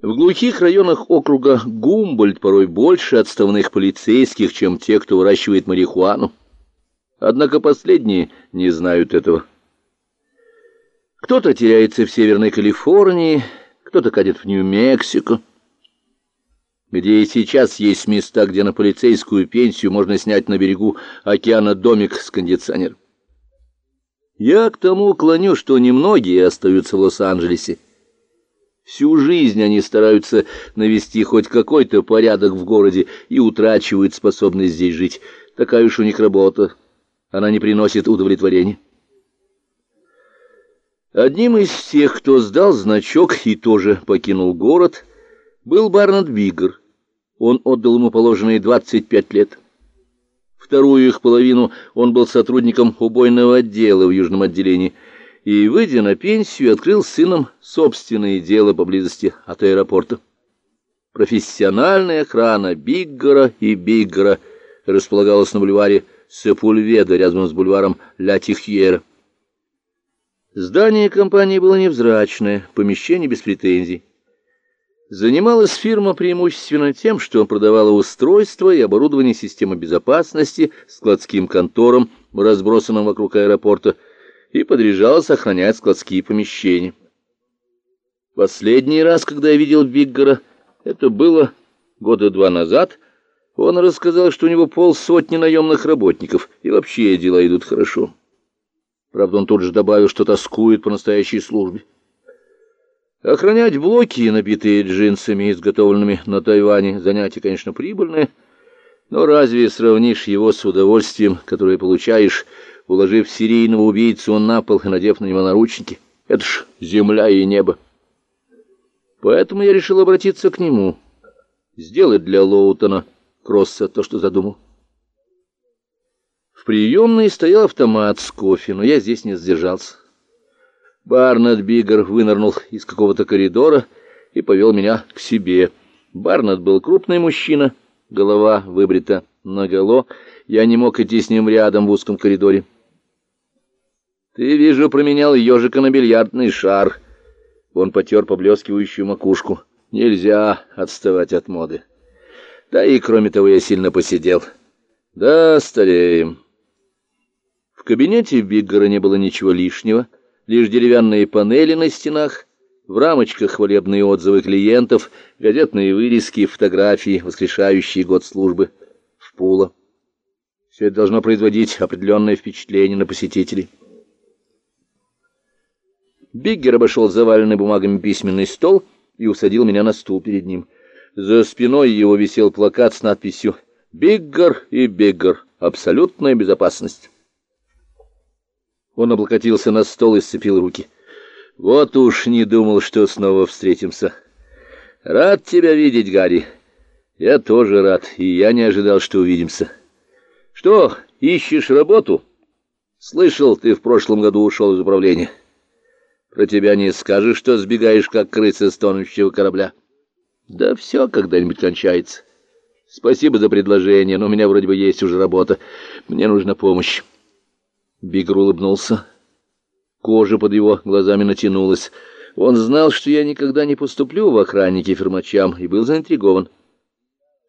В глухих районах округа Гумбольд порой больше отставных полицейских, чем те, кто выращивает марихуану. Однако последние не знают этого. Кто-то теряется в Северной Калифорнии, кто-то катит в Нью-Мексико, где и сейчас есть места, где на полицейскую пенсию можно снять на берегу океана домик с кондиционером. Я к тому клоню, что немногие остаются в Лос-Анджелесе. Всю жизнь они стараются навести хоть какой-то порядок в городе и утрачивают способность здесь жить. Такая уж у них работа. Она не приносит удовлетворения. Одним из тех, кто сдал значок и тоже покинул город, был Барнард Биггер. Он отдал ему положенные 25 лет. Вторую их половину он был сотрудником убойного отдела в южном отделении – и, выйдя на пенсию, открыл сыном собственное дело поблизости от аэропорта. Профессиональная охрана Биггера и Биггера располагалась на бульваре Сепульведа рядом с бульваром Ля Тихьера. Здание компании было невзрачное, помещение без претензий. Занималась фирма преимущественно тем, что продавала устройства и оборудование системы безопасности складским конторам, разбросанным вокруг аэропорта, и подряжалась охранять складские помещения. Последний раз, когда я видел Биггера, это было года два назад, он рассказал, что у него полсотни наемных работников, и вообще дела идут хорошо. Правда, он тут же добавил, что тоскует по настоящей службе. Охранять блоки, набитые джинсами, изготовленными на Тайване, занятие, конечно, прибыльное, но разве сравнишь его с удовольствием, которое получаешь, уложив серийного убийцу на пол и надев на него наручники. Это ж земля и небо. Поэтому я решил обратиться к нему, сделать для Лоутона Кросса то, что задумал. В приемной стоял автомат с кофе, но я здесь не сдержался. Барнет Биггер вынырнул из какого-то коридора и повел меня к себе. Барнет был крупный мужчина, голова выбрита наголо, я не мог идти с ним рядом в узком коридоре. Ты, вижу, променял ежика на бильярдный шар. Он потер поблескивающую макушку. Нельзя отставать от моды. Да и, кроме того, я сильно посидел. Да, стареем. В кабинете Биггера не было ничего лишнего, лишь деревянные панели на стенах, в рамочках хвалебные отзывы клиентов, газетные вырезки, фотографии, воскрешающие год службы в Пула. Все это должно производить определенное впечатление на посетителей. Биггер обошел заваленный бумагами письменный стол и усадил меня на стул перед ним. За спиной его висел плакат с надписью «Биггер и Биггер. Абсолютная безопасность». Он облокотился на стол и сцепил руки. «Вот уж не думал, что снова встретимся. Рад тебя видеть, Гарри. Я тоже рад, и я не ожидал, что увидимся. Что, ищешь работу? Слышал, ты в прошлом году ушел из управления». Про тебя не скажешь, что сбегаешь, как крыса с тонущего корабля. Да все когда-нибудь кончается. Спасибо за предложение, но у меня вроде бы есть уже работа. Мне нужна помощь. Бигр улыбнулся. Кожа под его глазами натянулась. Он знал, что я никогда не поступлю в охранники фермачам, и был заинтригован.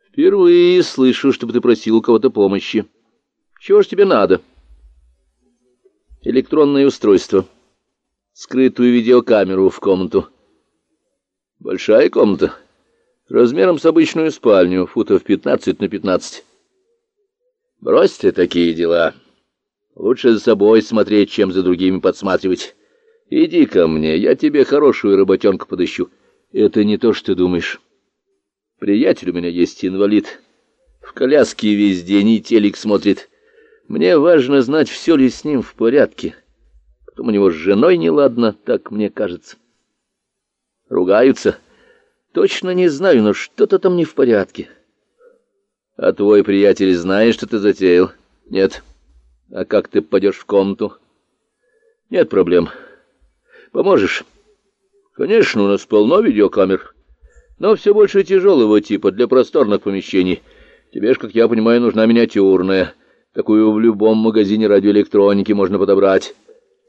Впервые слышу, чтобы ты просил у кого-то помощи. Чего ж тебе надо? Электронное устройство скрытую видеокамеру в комнату. Большая комната, размером с обычную спальню, футов 15 на 15. Брось ты такие дела. Лучше за собой смотреть, чем за другими подсматривать. Иди ко мне, я тебе хорошую работенку подыщу. Это не то, что ты думаешь. Приятель у меня есть инвалид. В коляске весь день и телек смотрит. Мне важно знать, все ли с ним в порядке. Потом у него с женой неладно, так мне кажется. Ругаются. Точно не знаю, но что-то там не в порядке. А твой приятель знает, что ты затеял? Нет. А как ты пойдешь в комнату? Нет проблем. Поможешь? Конечно, у нас полно видеокамер. Но все больше тяжелого типа, для просторных помещений. Тебе ж, как я понимаю, нужна миниатюрная. Такую в любом магазине радиоэлектроники можно подобрать.